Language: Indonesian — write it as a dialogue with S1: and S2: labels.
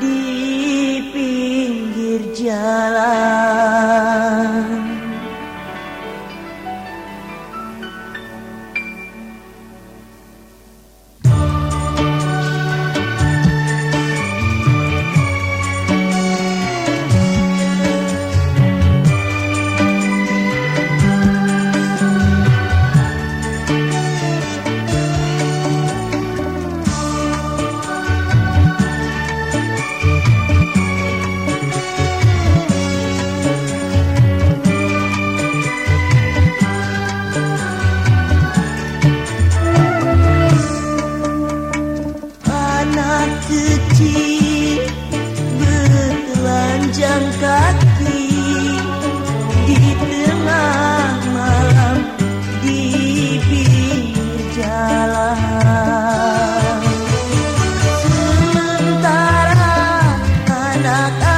S1: di pinggir jalan. anak